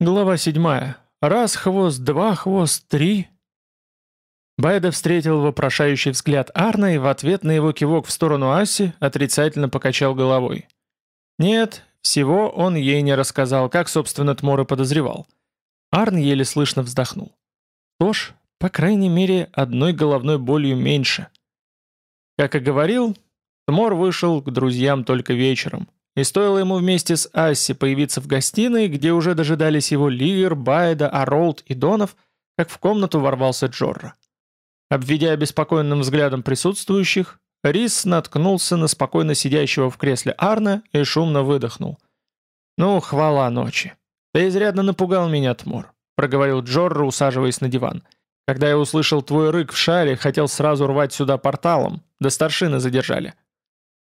Глава седьмая. Раз хвост, два хвост, три. Байда встретил вопрошающий взгляд Арна и в ответ на его кивок в сторону Аси отрицательно покачал головой. Нет, всего он ей не рассказал, как, собственно, Тмор и подозревал. Арн еле слышно вздохнул. Что ж, по крайней мере, одной головной болью меньше. Как и говорил, Тмор вышел к друзьям только вечером. И стоило ему вместе с Асси появиться в гостиной, где уже дожидались его Ливер, Байда, Аролд и Донов, как в комнату ворвался Джорра. Обведя беспокойным взглядом присутствующих, Рис наткнулся на спокойно сидящего в кресле Арна и шумно выдохнул. «Ну, хвала ночи. Ты изрядно напугал меня, Тмор», — проговорил Джорра, усаживаясь на диван. «Когда я услышал твой рык в шале, хотел сразу рвать сюда порталом, да старшины задержали».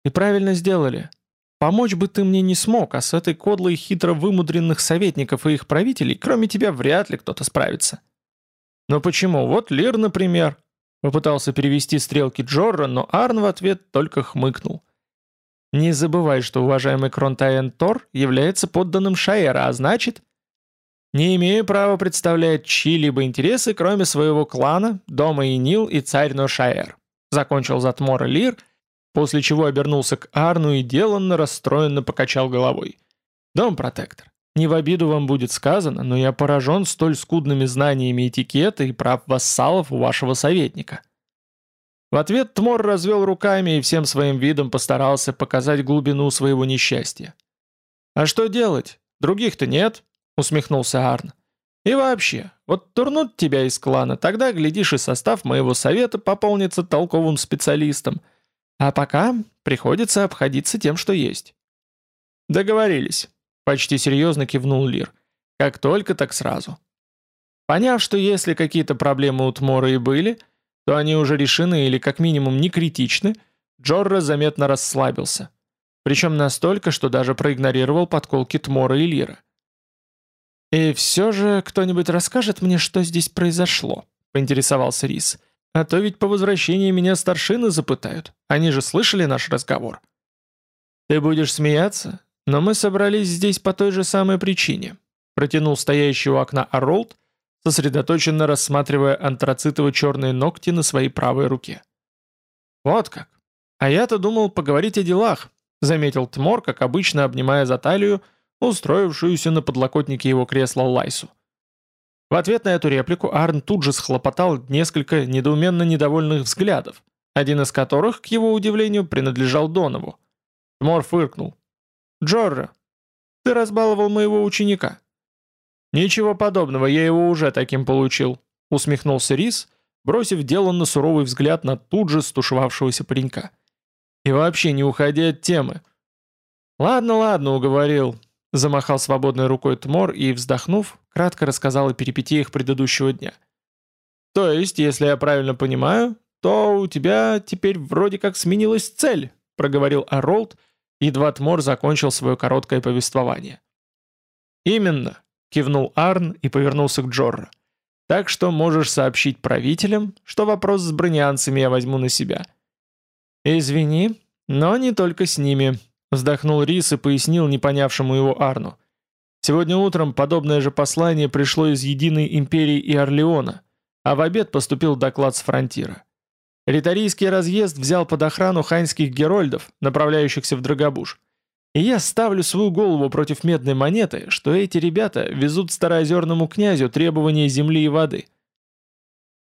«И правильно сделали. Помочь бы ты мне не смог, а с этой кодлой хитро вымудренных советников и их правителей, кроме тебя, вряд ли кто-то справится. Но почему? Вот Лир, например. Попытался перевести стрелки Джорра, но Арн в ответ только хмыкнул. Не забывай, что уважаемый Кронтаен Тор является подданным Шаэра, а значит... Не имею права представлять чьи-либо интересы, кроме своего клана, дома Инил и царь Ношаэр. Закончил затмора Лир — после чего обернулся к Арну и деланно расстроенно покачал головой. «Дом протектор, не в обиду вам будет сказано, но я поражен столь скудными знаниями этикета и прав вассалов у вашего советника». В ответ Тмор развел руками и всем своим видом постарался показать глубину своего несчастья. «А что делать? Других-то нет», — усмехнулся Арн. «И вообще, вот турнут тебя из клана, тогда, глядишь, и состав моего совета пополнится толковым специалистом — а пока приходится обходиться тем, что есть. Договорились. Почти серьезно кивнул Лир. Как только, так сразу. Поняв, что если какие-то проблемы у Тмора и были, то они уже решены или как минимум не критичны, Джорро заметно расслабился. Причем настолько, что даже проигнорировал подколки Тмора и Лира. «И все же кто-нибудь расскажет мне, что здесь произошло?» — поинтересовался Рис. А то ведь по возвращении меня старшины запытают. Они же слышали наш разговор. Ты будешь смеяться, но мы собрались здесь по той же самой причине. Протянул стоящий у окна Аролд, сосредоточенно рассматривая антрацитово-черные ногти на своей правой руке. Вот как. А я-то думал поговорить о делах, заметил Тмор, как обычно обнимая за талию устроившуюся на подлокотнике его кресла Лайсу. В ответ на эту реплику Арн тут же схлопотал несколько недоуменно недовольных взглядов, один из которых, к его удивлению, принадлежал Донову. Тмор фыркнул. «Джорро, ты разбаловал моего ученика». «Ничего подобного, я его уже таким получил», — усмехнулся Рис, бросив дело на суровый взгляд на тут же стушевавшегося паренька. «И вообще не уходи от темы». «Ладно, ладно», — уговорил. Замахал свободной рукой Тмор и, вздохнув, кратко рассказал о перипетиях предыдущего дня. «То есть, если я правильно понимаю, то у тебя теперь вроде как сменилась цель», проговорил Аролд, едва Тмор закончил свое короткое повествование. «Именно», — кивнул Арн и повернулся к Джорро. «Так что можешь сообщить правителям, что вопрос с бронианцами я возьму на себя». «Извини, но не только с ними», Вздохнул Рис и пояснил непонявшему его Арну. Сегодня утром подобное же послание пришло из Единой Империи и Орлеона, а в обед поступил доклад с фронтира. Ритарийский разъезд взял под охрану ханьских герольдов, направляющихся в Драгобуш. И я ставлю свою голову против медной монеты, что эти ребята везут староозерному князю требования земли и воды.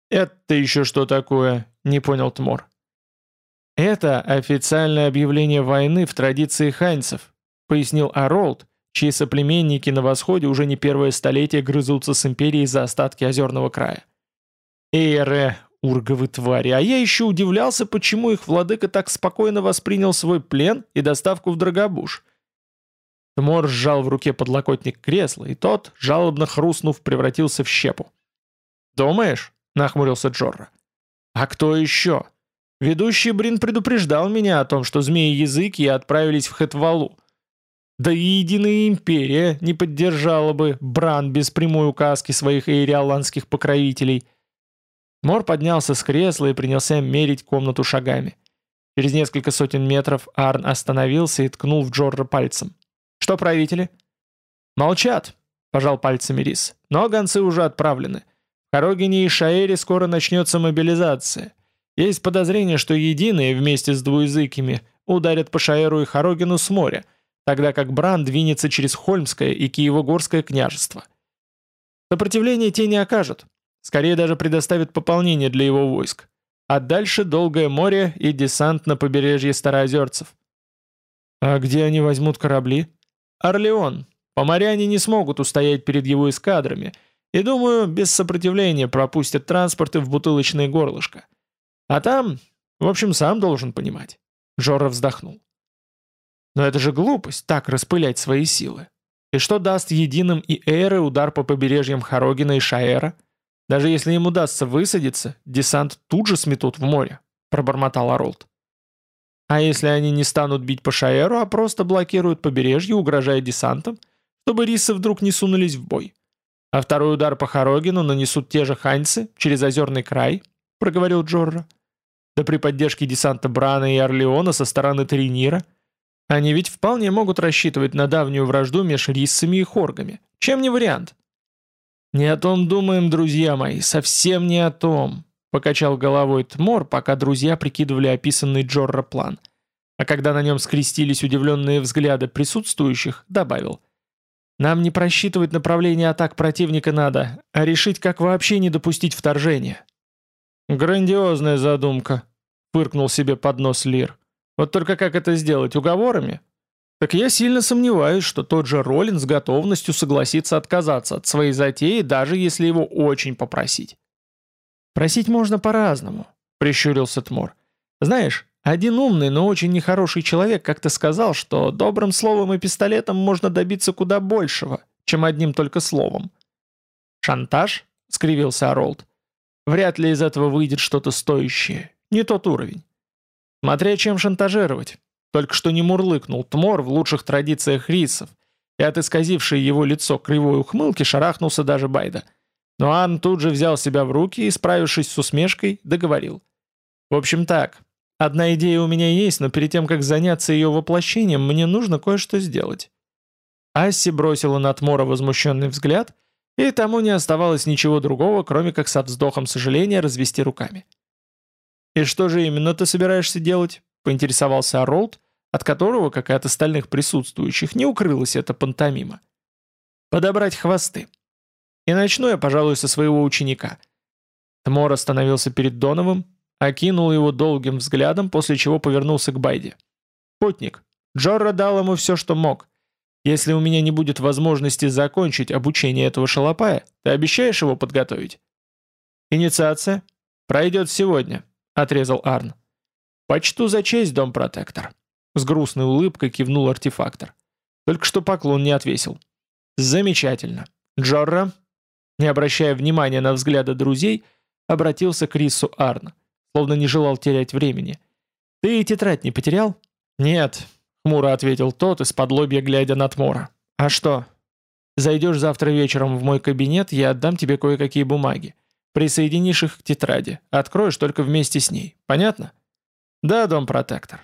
«Это еще что такое?» — не понял Тмор. «Это официальное объявление войны в традиции ханьцев», пояснил Аролд, чьи соплеменники на восходе уже не первое столетие грызутся с империей за остатки озерного края. «Эйре, урговы твари, а я еще удивлялся, почему их владыка так спокойно воспринял свой плен и доставку в Драгобуш». Тмор сжал в руке подлокотник кресла, и тот, жалобно хрустнув, превратился в щепу. «Думаешь?» — нахмурился Джорра. «А кто еще?» Ведущий Брин предупреждал меня о том, что змеи-языки отправились в Хетвалу. Да и Единая Империя не поддержала бы Бран без прямой указки своих эйриаланских покровителей. Мор поднялся с кресла и принялся мерить комнату шагами. Через несколько сотен метров Арн остановился и ткнул в Джорра пальцем. «Что правители?» «Молчат. — пожал пальцами Рис. «Но гонцы уже отправлены. В Хорогине и Шаэре скоро начнется мобилизация. Есть подозрение, что единые вместе с двуязыкими ударят по Шаэру и Хорогину с моря, тогда как Бран двинется через Хольмское и Киево-Горское княжество. Сопротивление те не окажут, скорее даже предоставят пополнение для его войск. А дальше долгое море и десант на побережье Староозерцев. А где они возьмут корабли? Орлеон. Поморяне не смогут устоять перед его эскадрами, и, думаю, без сопротивления пропустят транспорты в бутылочное горлышко. А там, в общем, сам должен понимать. Жора вздохнул. Но это же глупость, так распылять свои силы. И что даст единым и Эйры удар по побережьям Хорогина и Шаэра? Даже если им удастся высадиться, десант тут же сметут в море, пробормотал Аролд. А если они не станут бить по Шаэру, а просто блокируют побережье, угрожая десантом, чтобы рисы вдруг не сунулись в бой? А второй удар по Хорогину нанесут те же ханьцы через озерный край, проговорил Джорро. Да при поддержке десанта Брана и Орлеона со стороны Тринира – они ведь вполне могут рассчитывать на давнюю вражду между риссами и хоргами. Чем не вариант? «Не о том думаем, друзья мои, совсем не о том», — покачал головой Тмор, пока друзья прикидывали описанный Джорро план. А когда на нем скрестились удивленные взгляды присутствующих, добавил. «Нам не просчитывать направление атак противника надо, а решить, как вообще не допустить вторжения». «Грандиозная задумка», — фыркнул себе под нос Лир. Вот только как это сделать, уговорами? Так я сильно сомневаюсь, что тот же Роллин с готовностью согласится отказаться от своей затеи, даже если его очень попросить. «Просить можно по-разному», — прищурился Тмор. «Знаешь, один умный, но очень нехороший человек как-то сказал, что добрым словом и пистолетом можно добиться куда большего, чем одним только словом». «Шантаж?» — скривился Оролд. «Вряд ли из этого выйдет что-то стоящее. Не тот уровень. Смотря чем шантажировать. Только что не мурлыкнул Тмор в лучших традициях рисов, и от исказившей его лицо кривой ухмылки шарахнулся даже Байда. Но Ан тут же взял себя в руки и, справившись с усмешкой, договорил. «В общем так, одна идея у меня есть, но перед тем, как заняться ее воплощением, мне нужно кое-что сделать». Асси бросила на Тмора возмущенный взгляд, и тому не оставалось ничего другого, кроме как со вздохом сожаления развести руками. «И что же именно ты собираешься делать?» — поинтересовался Оролд, от которого, как и от остальных присутствующих, не укрылась эта пантомима. «Подобрать хвосты. И начну я, пожалуй, со своего ученика». Тмор остановился перед Доновым, окинул его долгим взглядом, после чего повернулся к Байде. «Путник, Джорро дал ему все, что мог. Если у меня не будет возможности закончить обучение этого шалопая, ты обещаешь его подготовить?» «Инициация? Пройдет сегодня», — отрезал Арн. «Почту за честь, дом-протектор», — с грустной улыбкой кивнул артефактор. Только что поклон не отвесил. «Замечательно. Джорра?» Не обращая внимания на взгляды друзей, обратился к Рису Арн, словно не желал терять времени. «Ты и тетрадь не потерял?» «Нет», — хмуро ответил тот, из-под лобья глядя на Тмора. «А что?» «Зайдешь завтра вечером в мой кабинет, я отдам тебе кое-какие бумаги. Присоединишь их к тетради. Откроешь только вместе с ней. Понятно? Да, дом-протектор.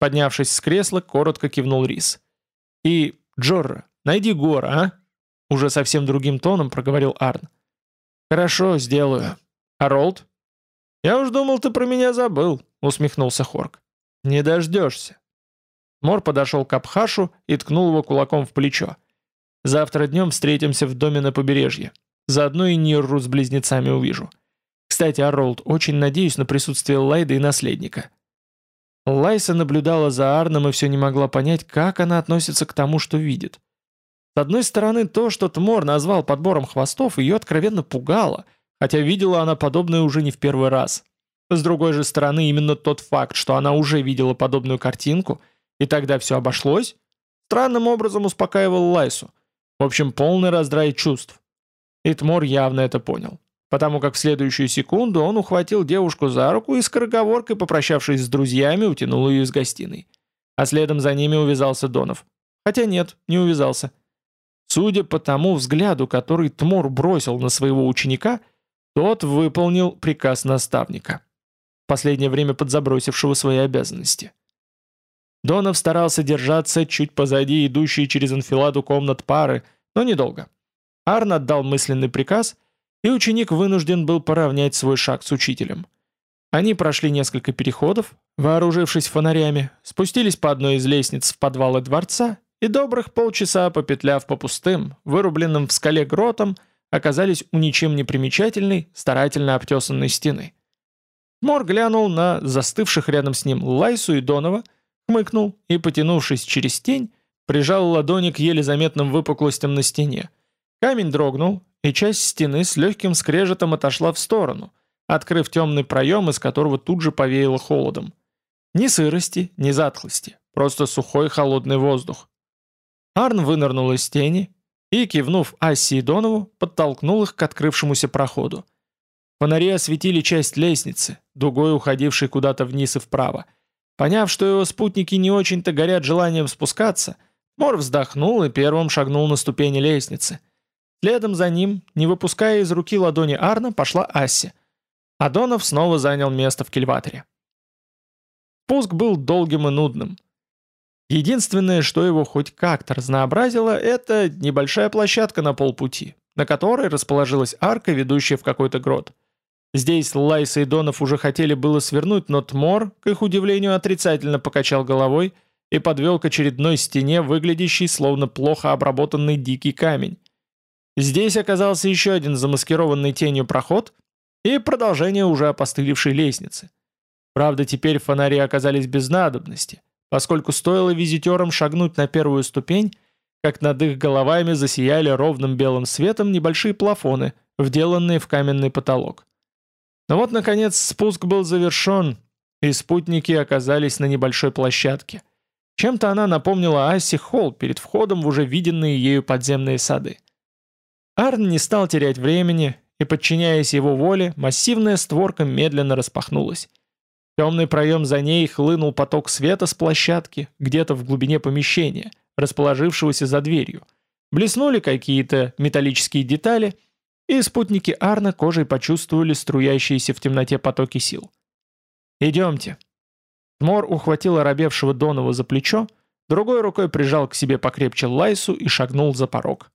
Поднявшись с кресла, коротко кивнул Рис. И, Джорра, найди Гора, а? Уже совсем другим тоном проговорил Арн. Хорошо, сделаю. А Ролд? Я уж думал, ты про меня забыл, усмехнулся Хорк. Не дождешься. Мор подошел к Абхашу и ткнул его кулаком в плечо. «Завтра днем встретимся в доме на побережье. Заодно и Нирру с близнецами увижу. Кстати, Аролд, очень надеюсь на присутствие Лайды и наследника». Лайса наблюдала за Арном и все не могла понять, как она относится к тому, что видит. С одной стороны, то, что Тмор назвал подбором хвостов, ее откровенно пугало, хотя видела она подобное уже не в первый раз. С другой же стороны, именно тот факт, что она уже видела подобную картинку, и тогда все обошлось, странным образом успокаивал Лайсу. В общем, полный раздрай чувств. Итмор явно это понял, потому как в следующую секунду он ухватил девушку за руку и скороговоркой, попрощавшись с друзьями, утянул ее из гостиной. А следом за ними увязался Донов. Хотя нет, не увязался. Судя по тому взгляду, который Тмор бросил на своего ученика, тот выполнил приказ наставника, в последнее время подзабросившего свои обязанности. Донов старался держаться чуть позади идущей через анфиладу комнат пары, но недолго. Арн отдал мысленный приказ, и ученик вынужден был поравнять свой шаг с учителем. Они прошли несколько переходов, вооружившись фонарями, спустились по одной из лестниц в подвалы дворца и добрых полчаса, попетляв по пустым, вырубленным в скале гротам, оказались у ничем не примечательной, старательно обтесанной стены. Мор глянул на застывших рядом с ним Лайсу и Донова, хмыкнул и, потянувшись через тень, прижал ладони к еле заметным выпуклостям на стене. Камень дрогнул, и часть стены с легким скрежетом отошла в сторону, открыв темный проем, из которого тут же повеяло холодом. Ни сырости, ни затхлости, просто сухой холодный воздух. Арн вынырнул из тени и, кивнув Асси и Донову, подтолкнул их к открывшемуся проходу. Фонари осветили часть лестницы, дугой уходившей куда-то вниз и вправо. Поняв, что его спутники не очень-то горят желанием спускаться, Мор вздохнул и первым шагнул на ступени лестницы. Следом за ним, не выпуская из руки ладони Арна, пошла Асси. Адонов снова занял место в кильваторе. Пуск был долгим и нудным. Единственное, что его хоть как-то разнообразило, это небольшая площадка на полпути, на которой расположилась арка, ведущая в какой-то грот. Здесь Лайса и Донов уже хотели было свернуть, но Тмор, к их удивлению, отрицательно покачал головой и подвел к очередной стене, выглядящий словно плохо обработанный дикий камень. Здесь оказался еще один замаскированный тенью проход и продолжение уже опостылевшей лестницы. Правда, теперь фонари оказались без надобности, поскольку стоило визитерам шагнуть на первую ступень, как над их головами засияли ровным белым светом небольшие плафоны, вделанные в каменный потолок. Но вот, наконец, спуск был завершен, и спутники оказались на небольшой площадке. Чем-то она напомнила Асси холл перед входом в уже виденные ею подземные сады. Арн не стал терять времени, и, подчиняясь его воле, массивная створка медленно распахнулась. Темный проем за ней хлынул поток света с площадки, где-то в глубине помещения, расположившегося за дверью. Блеснули какие-то металлические детали, и спутники Арна кожей почувствовали струящиеся в темноте потоки сил. «Идемте». Мор ухватил оробевшего Донова за плечо, другой рукой прижал к себе покрепче Лайсу и шагнул за порог.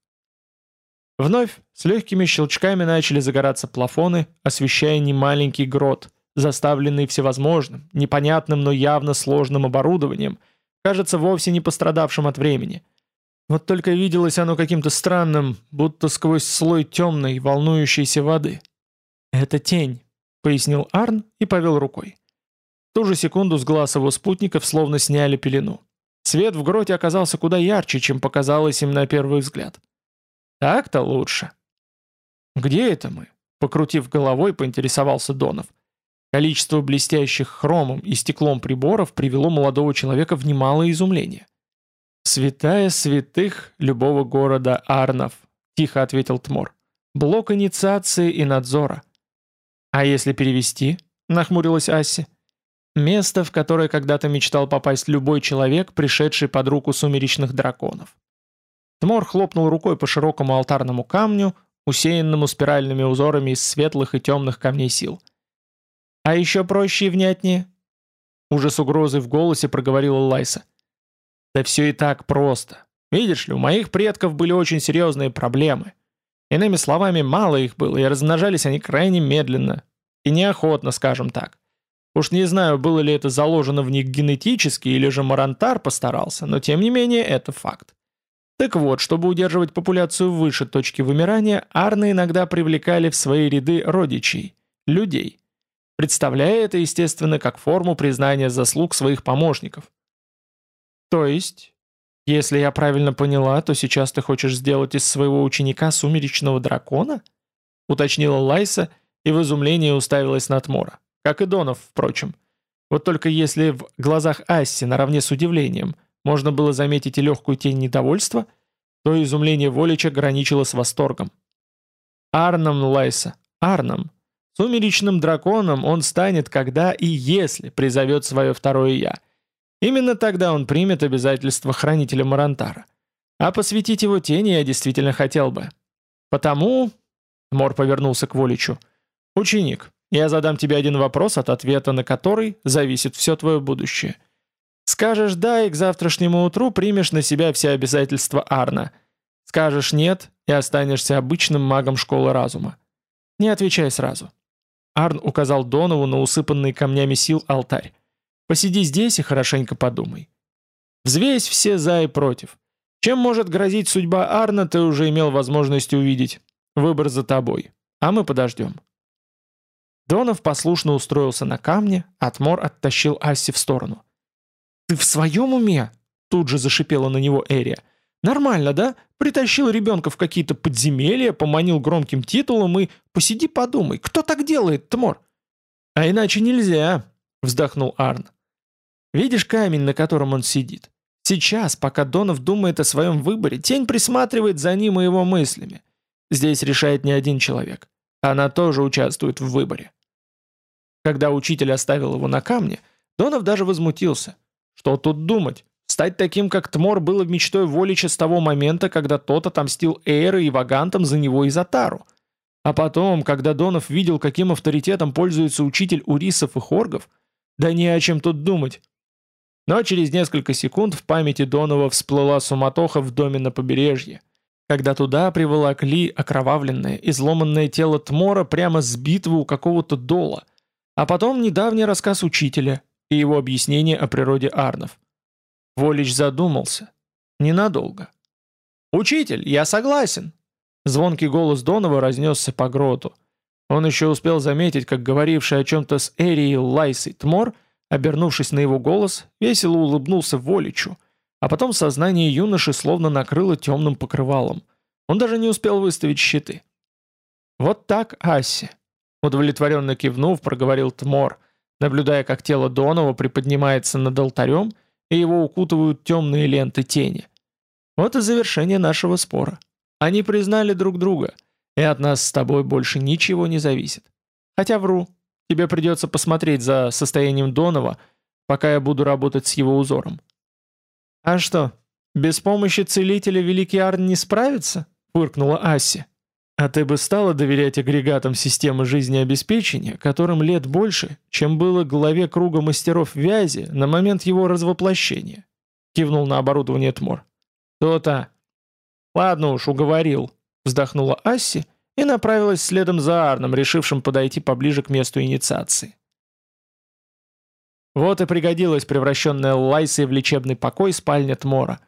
Вновь с легкими щелчками начали загораться плафоны, освещая немаленький грот — заставленный всевозможным, непонятным, но явно сложным оборудованием, кажется вовсе не пострадавшим от времени. Вот только виделось оно каким-то странным, будто сквозь слой темной, волнующейся воды. «Это тень», — пояснил Арн и повел рукой. В ту же секунду с глаз его спутников словно сняли пелену. Свет в гроте оказался куда ярче, чем показалось им на первый взгляд. «Так-то лучше». «Где это мы?» — покрутив головой, поинтересовался Донов. — Количество блестящих хромом и стеклом приборов привело молодого человека в немалое изумление. «Святая святых любого города Арнов», — тихо ответил Тмор. «Блок инициации и надзора». «А если перевести?» — нахмурилась Асси. «Место, в которое когда-то мечтал попасть любой человек, пришедший под руку сумеречных драконов». Тмор хлопнул рукой по широкому алтарному камню, усеянному спиральными узорами из светлых и темных камней сил. «А еще проще и внятнее?» Уже с угрозой в голосе проговорила Лайса. «Да все и так просто. Видишь ли, у моих предков были очень серьезные проблемы. Иными словами, мало их было, и размножались они крайне медленно. И неохотно, скажем так. Уж не знаю, было ли это заложено в них генетически, или же Марантар постарался, но тем не менее это факт. Так вот, чтобы удерживать популяцию выше точки вымирания, арны иногда привлекали в свои ряды родичей, людей представляя это, естественно, как форму признания заслуг своих помощников. То есть, если я правильно поняла, то сейчас ты хочешь сделать из своего ученика сумеречного дракона? Уточнила Лайса и в изумлении уставилась на Тмора. Как и Донов, впрочем. Вот только если в глазах Асси наравне с удивлением можно было заметить и легкую тень недовольства, то изумление Волича граничило с восторгом. «Арном, Лайса, Арном, Сумеречным драконом он станет, когда и если призовет свое второе «я». Именно тогда он примет обязательства хранителя Марантара. А посвятить его тени я действительно хотел бы. Потому... Мор повернулся к Воличу. «Ученик, я задам тебе один вопрос, от ответа на который зависит все твое будущее. Скажешь «да» и к завтрашнему утру примешь на себя все обязательства Арна. Скажешь «нет» и останешься обычным магом школы разума. Не отвечай сразу. Арн указал Донову на усыпанный камнями сил алтарь. Посиди здесь и хорошенько подумай. Взвесь все за и против. Чем может грозить судьба Арна, ты уже имел возможность увидеть. Выбор за тобой. А мы подождем. Донов послушно устроился на камне, Атмор оттащил Асси в сторону. «Ты в своем уме?» Тут же зашипела на него Эрия. «Нормально, да? Притащил ребенка в какие-то подземелья, поманил громким титулом и... Посиди подумай, кто так делает, Тмор?» «А иначе нельзя», — вздохнул Арн. «Видишь камень, на котором он сидит? Сейчас, пока Донов думает о своем выборе, тень присматривает за ним и его мыслями. Здесь решает не один человек. Она тоже участвует в выборе. Когда учитель оставил его на камне, Донов даже возмутился. Что тут думать? Стать таким, как Тмор, было мечтой Волича с того момента, когда тот отомстил Эйра и Вагантам за него и за Тару. А потом, когда Донов видел, каким авторитетом пользуется учитель Урисов и Хоргов, да не о чем тут думать. Но через несколько секунд в памяти Донова всплыла суматоха в доме на побережье, когда туда приволокли окровавленное, изломанное тело Тмора прямо с битвы у какого-то дола, а потом недавний рассказ учителя и его объяснение о природе Арнов. Волич задумался. Ненадолго. «Учитель, я согласен!» Звонкий голос Донова разнесся по гроту. Он еще успел заметить, как говоривший о чем-то с Эрией Лайсой Тмор Обернувшись на его голос, весело улыбнулся Воличу, а потом сознание юноши словно накрыло темным покрывалом. Он даже не успел выставить щиты. «Вот так, Асси!» Удовлетворенно кивнув, проговорил Тмор, наблюдая, как тело Донова приподнимается над алтарем, и его укутывают темные ленты тени. Вот и завершение нашего спора. Они признали друг друга, и от нас с тобой больше ничего не зависит. Хотя вру, Тебе придется посмотреть за состоянием Донова, пока я буду работать с его узором». «А что, без помощи целителя Великий Арн не справится?» — фыркнула Асси. «А ты бы стала доверять агрегатам системы жизнеобеспечения, которым лет больше, чем было главе круга мастеров вязи на момент его развоплощения?» — кивнул на оборудование Тмор. «То-то». «Ладно уж, уговорил», — вздохнула Асси и направилась следом за Арном, решившим подойти поближе к месту инициации. Вот и пригодилась превращенная Лайсой в лечебный покой спальня Тмора.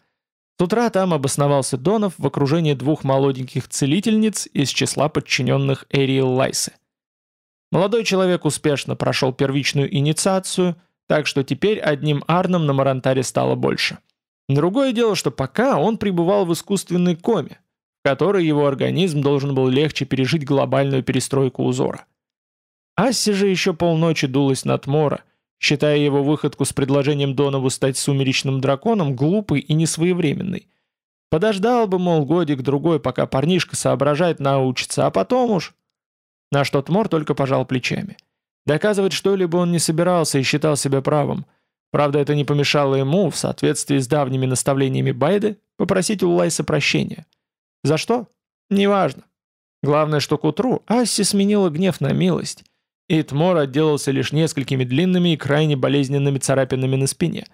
С утра там обосновался Донов в окружении двух молоденьких целительниц из числа подчиненных Эриэл Лайсы. Молодой человек успешно прошел первичную инициацию, так что теперь одним Арном на Марантаре стало больше. Другое дело, что пока он пребывал в искусственной коме, которой его организм должен был легче пережить глобальную перестройку узора. Асси же еще полночи дулась над Мора, считая его выходку с предложением Донову стать сумеречным драконом глупой и несвоевременной. Подождал бы, мол, годик-другой, пока парнишка соображать научится, а потом уж... На что Тмор только пожал плечами. Доказывать что-либо он не собирался и считал себя правым. Правда, это не помешало ему, в соответствии с давними наставлениями Байды, попросить у Лайса прощения. За что? Неважно. Главное, что к утру Асси сменила гнев на милость, и Тмор отделался лишь несколькими длинными и крайне болезненными царапинами на спине.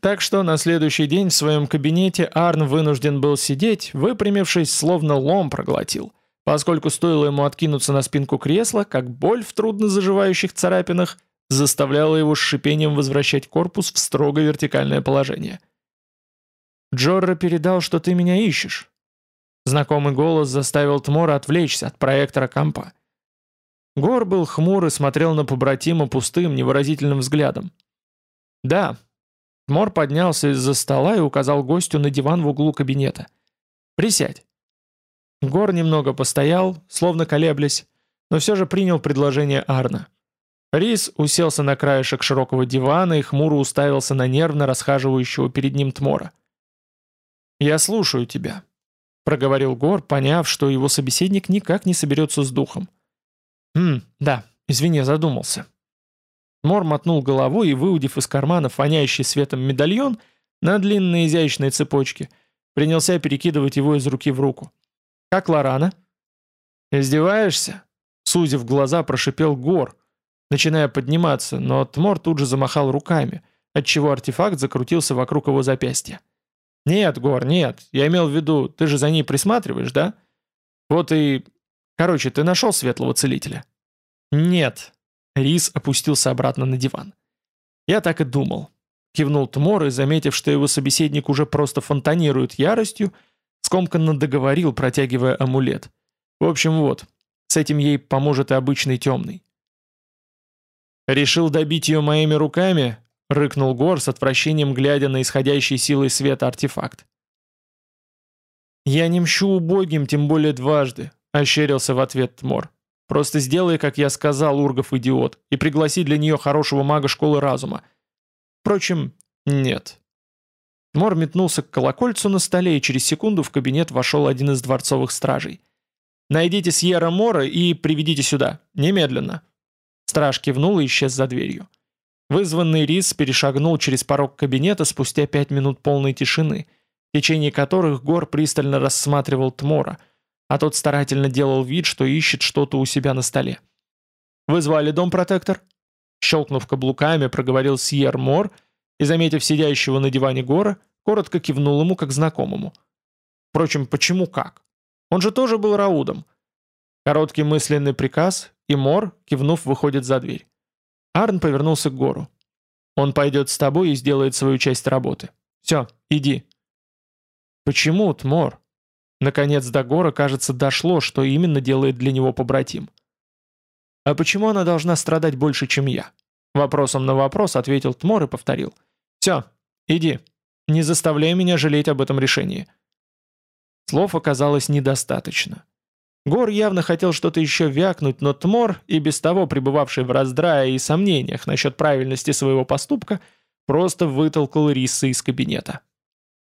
Так что на следующий день в своем кабинете Арн вынужден был сидеть, выпрямившись, словно лом проглотил, поскольку стоило ему откинуться на спинку кресла, как боль в трудно заживающих царапинах заставляла его с шипением возвращать корпус в строго вертикальное положение. «Джорро передал, что ты меня ищешь», Знакомый голос заставил Тмора отвлечься от проектора компа. Гор был хмур и смотрел на побратима пустым, невыразительным взглядом. «Да». Тмор поднялся из-за стола и указал гостю на диван в углу кабинета. «Присядь». Гор немного постоял, словно колеблясь, но все же принял предложение Арна. Рис уселся на краешек широкого дивана и хмуро уставился на нервно расхаживающего перед ним Тмора. «Я слушаю тебя», проговорил Гор, поняв, что его собеседник никак не соберется с духом. «Хм, да, извини, задумался». Мор мотнул головой и, выудив из кармана фоняющий светом медальон на длинной изящной цепочке, принялся перекидывать его из руки в руку. «Как Лорана?» «Издеваешься?» Сузив глаза, прошипел Гор, начиная подниматься, но Тмор тут же замахал руками, отчего артефакт закрутился вокруг его запястья. «Нет, Гор, нет. Я имел в виду, ты же за ней присматриваешь, да? Вот и... Короче, ты нашел светлого целителя?» «Нет». Рис опустился обратно на диван. «Я так и думал». Кивнул Тмор и, заметив, что его собеседник уже просто фонтанирует яростью, скомканно договорил, протягивая амулет. «В общем, вот, с этим ей поможет и обычный темный». «Решил добить ее моими руками?» — рыкнул Гор с отвращением, глядя на исходящий силой света артефакт. «Я не мщу убогим, тем более дважды», — ощерился в ответ Тмор. «Просто сделай, как я сказал, Ургов-идиот, и пригласи для нее хорошего мага школы разума. Впрочем, нет». Тмор метнулся к колокольцу на столе, и через секунду в кабинет вошел один из дворцовых стражей. «Найдите Сьерра Мора и приведите сюда. Немедленно». Страж кивнул и исчез за дверью. Вызванный Рис перешагнул через порог кабинета спустя пять минут полной тишины, в течение которых Гор пристально рассматривал Тмора, а тот старательно делал вид, что ищет что-то у себя на столе. «Вызвали дом-протектор?» Щелкнув каблуками, проговорил Сьер Мор и, заметив сидящего на диване Гора, коротко кивнул ему как знакомому. Впрочем, почему как? Он же тоже был Раудом. Короткий мысленный приказ, и Мор, кивнув, выходит за дверь. Арн повернулся к Гору. «Он пойдет с тобой и сделает свою часть работы. Все, иди». «Почему, Тмор?» Наконец до Гора, кажется, дошло, что именно делает для него побратим. «А почему она должна страдать больше, чем я?» Вопросом на вопрос ответил Тмор и повторил. «Все, иди. Не заставляй меня жалеть об этом решении». Слов оказалось недостаточно. Гор явно хотел что-то еще вякнуть, но Тмор, и без того пребывавший в раздрае и сомнениях насчет правильности своего поступка, просто вытолкал Риса из кабинета.